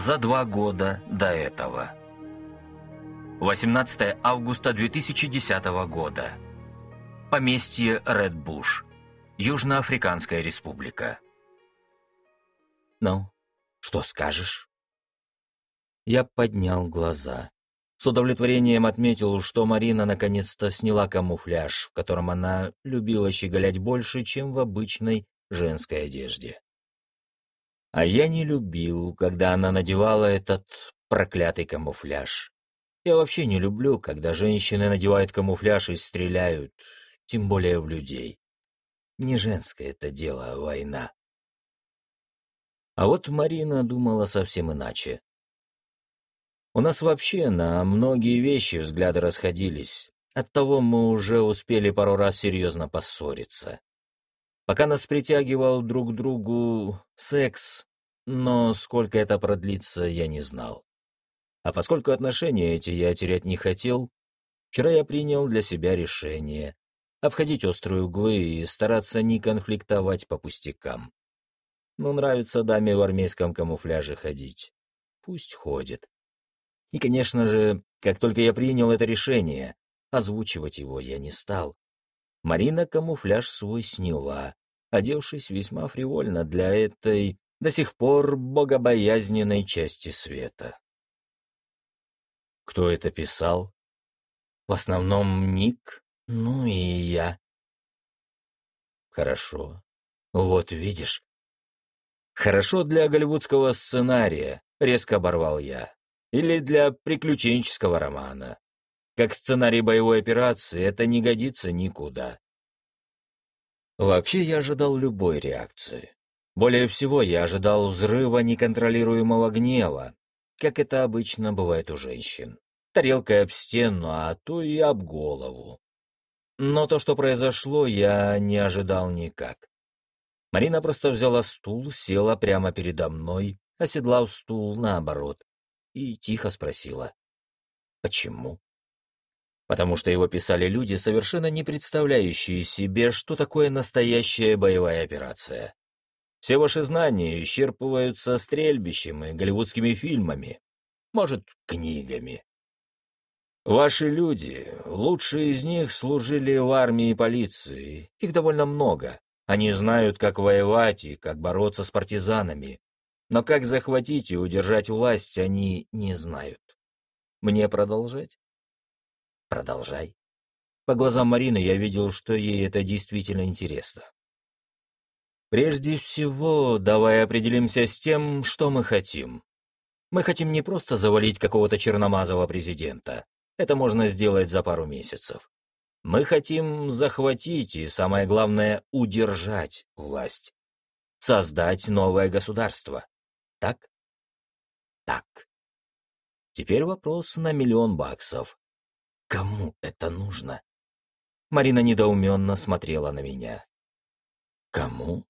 за два года до этого. 18 августа 2010 года. Поместье Редбуш. Южноафриканская республика. «Ну, что скажешь?» Я поднял глаза. С удовлетворением отметил, что Марина наконец-то сняла камуфляж, в котором она любила щеголять больше, чем в обычной женской одежде. А я не любил, когда она надевала этот проклятый камуфляж. Я вообще не люблю, когда женщины надевают камуфляж и стреляют, тем более в людей. Не женское это дело, война. А вот Марина думала совсем иначе. У нас вообще на многие вещи взгляды расходились. Оттого мы уже успели пару раз серьезно поссориться. Пока нас притягивал друг к другу секс, но сколько это продлится, я не знал. А поскольку отношения эти я терять не хотел, вчера я принял для себя решение обходить острые углы и стараться не конфликтовать по пустякам. Ну, нравится даме в армейском камуфляже ходить. Пусть ходит. И, конечно же, как только я принял это решение, озвучивать его я не стал. Марина камуфляж свой сняла, одевшись весьма фривольно для этой до сих пор богобоязненной части света. Кто это писал? В основном Ник, ну и я. Хорошо. Вот видишь. Хорошо для голливудского сценария, резко оборвал я. Или для приключенческого романа. Как сценарий боевой операции это не годится никуда. Вообще я ожидал любой реакции. Более всего я ожидал взрыва неконтролируемого гнева, как это обычно бывает у женщин. Тарелкой об стену, а то и об голову. Но то, что произошло, я не ожидал никак. Марина просто взяла стул, села прямо передо мной, оседлав стул наоборот, и тихо спросила. «Почему?» Потому что его писали люди, совершенно не представляющие себе, что такое настоящая боевая операция. Все ваши знания исчерпываются стрельбищем и голливудскими фильмами, может, книгами. Ваши люди, лучшие из них служили в армии и полиции, их довольно много. Они знают, как воевать и как бороться с партизанами. Но как захватить и удержать власть, они не знают. Мне продолжать? Продолжай. По глазам Марины я видел, что ей это действительно интересно. Прежде всего, давай определимся с тем, что мы хотим. Мы хотим не просто завалить какого-то черномазого президента. Это можно сделать за пару месяцев. Мы хотим захватить и, самое главное, удержать власть. Создать новое государство. Так? Так. Теперь вопрос на миллион баксов. Кому это нужно? Марина недоуменно смотрела на меня. Кому?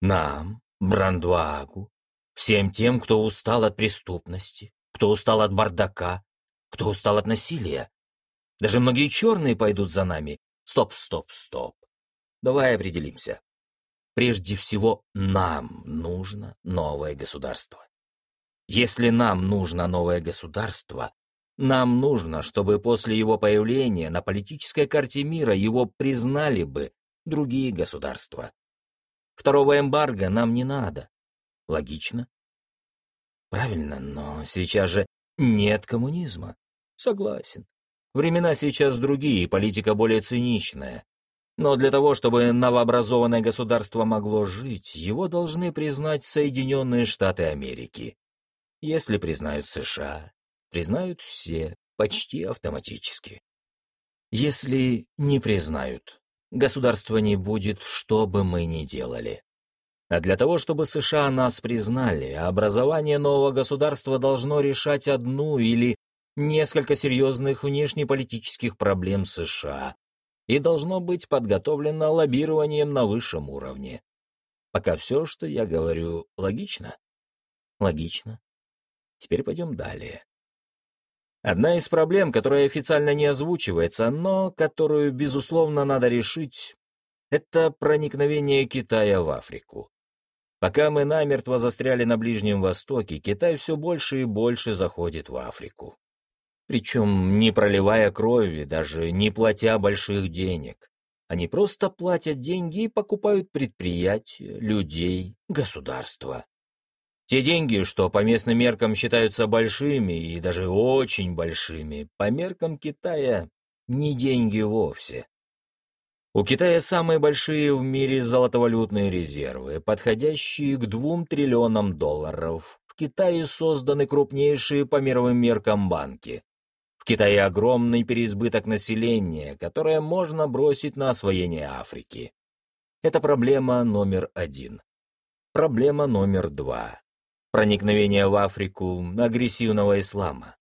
Нам, Брандуагу, всем тем, кто устал от преступности, кто устал от бардака, кто устал от насилия. Даже многие черные пойдут за нами. Стоп, стоп, стоп. Давай определимся. Прежде всего, нам нужно новое государство. Если нам нужно новое государство, нам нужно, чтобы после его появления на политической карте мира его признали бы другие государства. Второго эмбарго нам не надо. Логично? Правильно, но сейчас же нет коммунизма. Согласен. Времена сейчас другие, политика более циничная. Но для того, чтобы новообразованное государство могло жить, его должны признать Соединенные Штаты Америки. Если признают США, признают все, почти автоматически. Если не признают, государства не будет, что бы мы ни делали. А для того, чтобы США нас признали, образование нового государства должно решать одну или несколько серьезных внешнеполитических проблем США и должно быть подготовлено лоббированием на высшем уровне. Пока все, что я говорю, логично? Логично. Теперь пойдем далее. Одна из проблем, которая официально не озвучивается, но которую, безусловно, надо решить, это проникновение Китая в Африку. Пока мы намертво застряли на Ближнем Востоке, Китай все больше и больше заходит в Африку. Причем не проливая крови, даже не платя больших денег. Они просто платят деньги и покупают предприятия, людей, государства. Те деньги, что по местным меркам считаются большими и даже очень большими, по меркам Китая не деньги вовсе. У Китая самые большие в мире золотовалютные резервы, подходящие к двум триллионам долларов. В Китае созданы крупнейшие по мировым меркам банки. В Китае огромный переизбыток населения, которое можно бросить на освоение Африки. Это проблема номер один. Проблема номер два. Проникновение в Африку агрессивного ислама.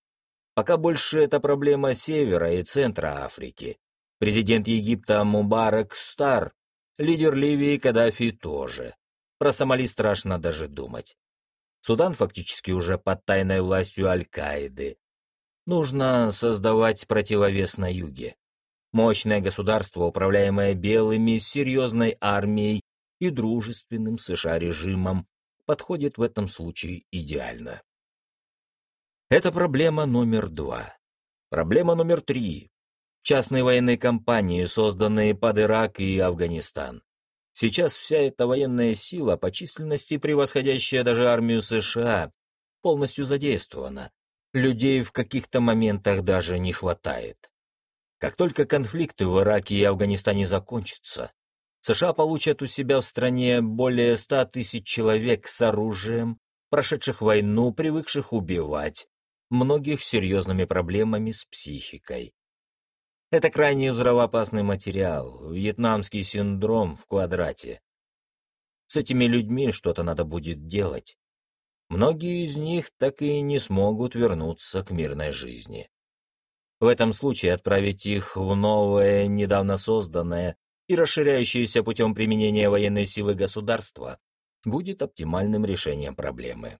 Пока больше это проблема севера и центра Африки. Президент Египта Мубарак стар, лидер Ливии Каддафи тоже. Про Сомали страшно даже думать. Судан фактически уже под тайной властью Аль-Каиды. Нужно создавать противовес на юге. Мощное государство, управляемое белыми, серьезной армией и дружественным США режимом, подходит в этом случае идеально. Это проблема номер два. Проблема номер три частные военные компании, созданные под Ирак и Афганистан. Сейчас вся эта военная сила, по численности превосходящая даже армию США, полностью задействована. Людей в каких-то моментах даже не хватает. Как только конфликты в Ираке и Афганистане закончатся, США получат у себя в стране более ста тысяч человек с оружием, прошедших войну, привыкших убивать, многих с серьезными проблемами с психикой. Это крайне взрывоопасный материал, вьетнамский синдром в квадрате. С этими людьми что-то надо будет делать. Многие из них так и не смогут вернуться к мирной жизни. В этом случае отправить их в новое, недавно созданное и расширяющееся путем применения военной силы государства будет оптимальным решением проблемы.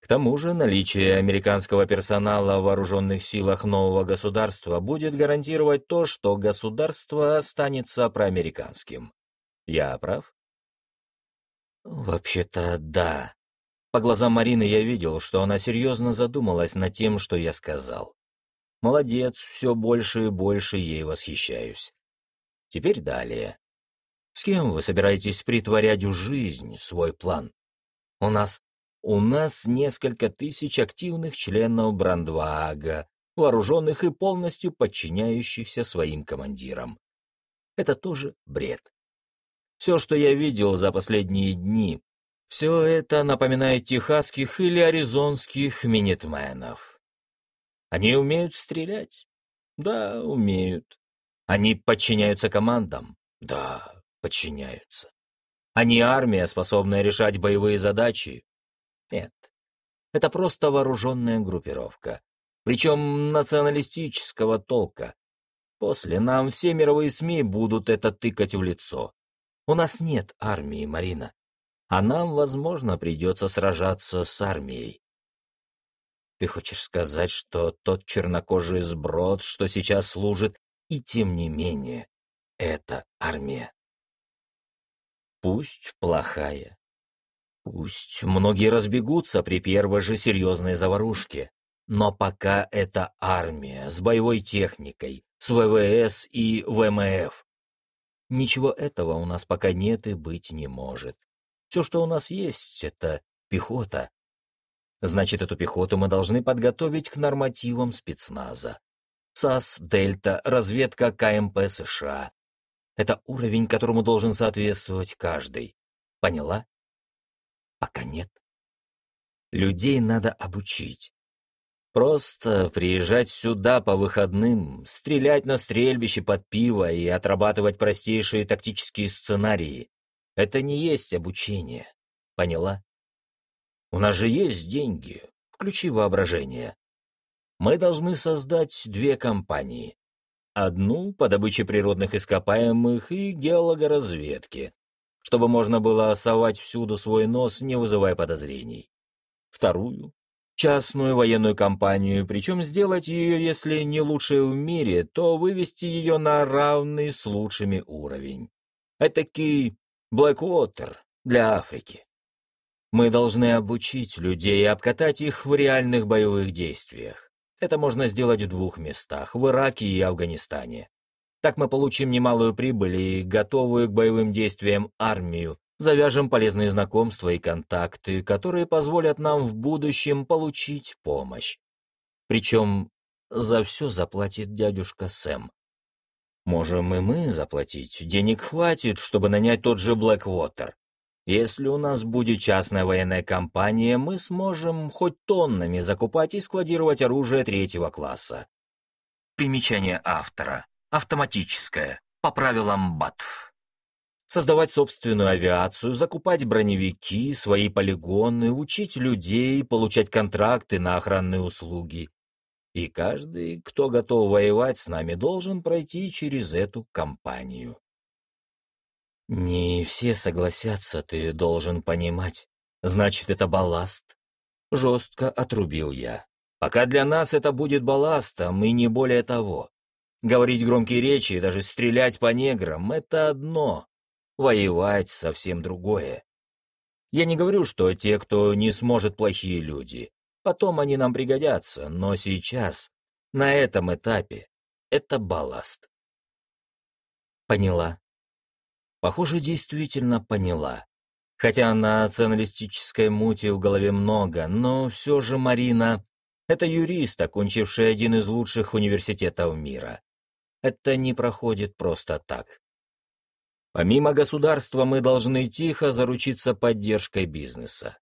К тому же наличие американского персонала в вооруженных силах нового государства будет гарантировать то, что государство останется проамериканским. Я прав? Вообще-то да. По глазам Марины я видел, что она серьезно задумалась над тем, что я сказал. Молодец, все больше и больше ей восхищаюсь. Теперь далее. С кем вы собираетесь притворять в жизнь свой план? У нас у нас несколько тысяч активных членов Брандвага, вооруженных и полностью подчиняющихся своим командирам. Это тоже бред. Все, что я видел за последние дни, все это напоминает техасских или аризонских минитменов. Они умеют стрелять? Да, умеют. Они подчиняются командам? Да, подчиняются. Они армия, способная решать боевые задачи? Нет. Это просто вооруженная группировка. Причем националистического толка. После нам все мировые СМИ будут это тыкать в лицо. У нас нет армии, Марина. А нам, возможно, придется сражаться с армией. Ты хочешь сказать, что тот чернокожий сброд, что сейчас служит, и тем не менее, это армия? Пусть плохая, Пусть многие разбегутся при первой же серьезной заварушке, но пока это армия с боевой техникой, с ВВС и ВМФ. Ничего этого у нас пока нет и быть не может. Все, что у нас есть, это пехота. Значит, эту пехоту мы должны подготовить к нормативам спецназа. САС, Дельта, разведка КМП США. Это уровень, которому должен соответствовать каждый. Поняла? Пока нет. Людей надо обучить. Просто приезжать сюда по выходным, стрелять на стрельбище под пиво и отрабатывать простейшие тактические сценарии — это не есть обучение. Поняла? У нас же есть деньги. Включи воображение. Мы должны создать две компании. Одну по добыче природных ископаемых и геологоразведке, чтобы можно было совать всюду свой нос, не вызывая подозрений. Вторую — частную военную компанию, причем сделать ее, если не лучшей в мире, то вывести ее на равный с лучшими уровень. Этакий Блэквотер, Для Африки. Мы должны обучить людей и обкатать их в реальных боевых действиях. Это можно сделать в двух местах, в Ираке и Афганистане. Так мы получим немалую прибыль и готовую к боевым действиям армию, завяжем полезные знакомства и контакты, которые позволят нам в будущем получить помощь. Причем за все заплатит дядюшка Сэм. Можем и мы заплатить, денег хватит, чтобы нанять тот же Блэквотер. Если у нас будет частная военная компания, мы сможем хоть тоннами закупать и складировать оружие третьего класса. Примечание автора. Автоматическое. По правилам БАТФ. Создавать собственную авиацию, закупать броневики, свои полигоны, учить людей, получать контракты на охранные услуги. И каждый, кто готов воевать с нами, должен пройти через эту компанию. Не все согласятся, ты должен понимать. Значит, это балласт. Жестко отрубил я. Пока для нас это будет балластом, и не более того. Говорить громкие речи и даже стрелять по неграм — это одно. Воевать — совсем другое. Я не говорю, что те, кто не сможет, плохие люди. Потом они нам пригодятся, но сейчас, на этом этапе, это балласт. Поняла. Похоже, действительно поняла. Хотя на националистической муте в голове много, но все же Марина — это юрист, окончивший один из лучших университетов мира. Это не проходит просто так. Помимо государства мы должны тихо заручиться поддержкой бизнеса.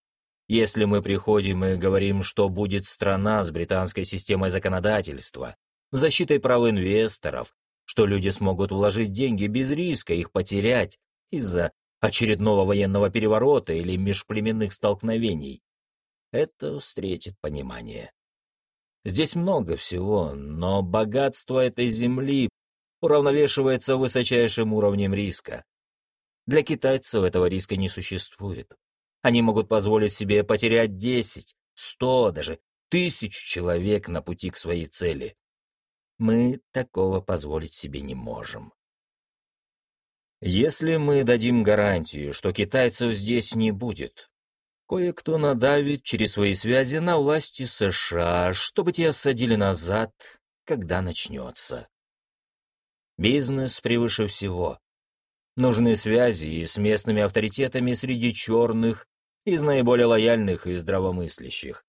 Если мы приходим и говорим, что будет страна с британской системой законодательства, защитой прав инвесторов, что люди смогут вложить деньги без риска их потерять из-за очередного военного переворота или межплеменных столкновений. Это встретит понимание. Здесь много всего, но богатство этой земли уравновешивается высочайшим уровнем риска. Для китайцев этого риска не существует. Они могут позволить себе потерять 10, 100, даже тысячу человек на пути к своей цели. Мы такого позволить себе не можем. Если мы дадим гарантию, что китайцев здесь не будет, кое-кто надавит через свои связи на власти США, чтобы те осадили назад, когда начнется. Бизнес превыше всего. Нужны связи и с местными авторитетами среди черных, из наиболее лояльных и здравомыслящих.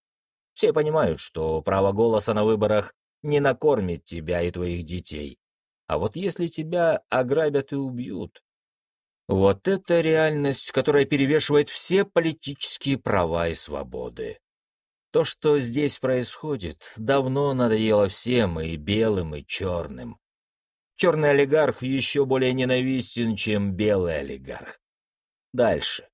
Все понимают, что право голоса на выборах не накормит тебя и твоих детей. А вот если тебя ограбят и убьют, вот это реальность, которая перевешивает все политические права и свободы. То, что здесь происходит, давно надоело всем, и белым, и черным. Черный олигарх еще более ненавистен, чем белый олигарх. Дальше.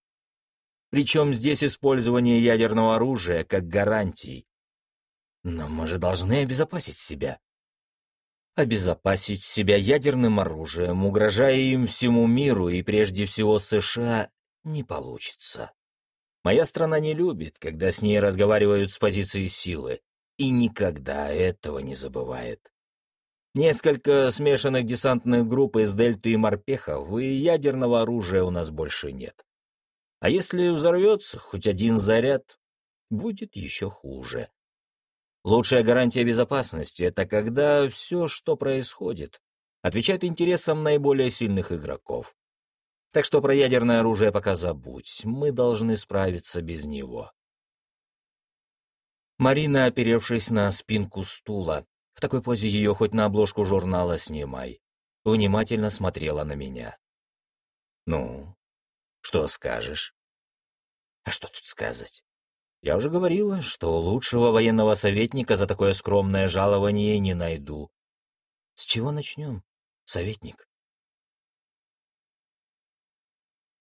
Причем здесь использование ядерного оружия как гарантий. Но мы же должны обезопасить себя. Обезопасить себя ядерным оружием, угрожая им всему миру и прежде всего США, не получится. Моя страна не любит, когда с ней разговаривают с позиции силы, и никогда этого не забывает. Несколько смешанных десантных групп из Дельты и Морпехов, и ядерного оружия у нас больше нет. А если взорвется хоть один заряд, будет еще хуже. Лучшая гарантия безопасности — это когда все, что происходит, отвечает интересам наиболее сильных игроков. Так что про ядерное оружие пока забудь, мы должны справиться без него. Марина, оперевшись на спинку стула, в такой позе ее хоть на обложку журнала снимай. Внимательно смотрела на меня. «Ну, что скажешь?» «А что тут сказать?» «Я уже говорила, что лучшего военного советника за такое скромное жалование не найду». «С чего начнем, советник?»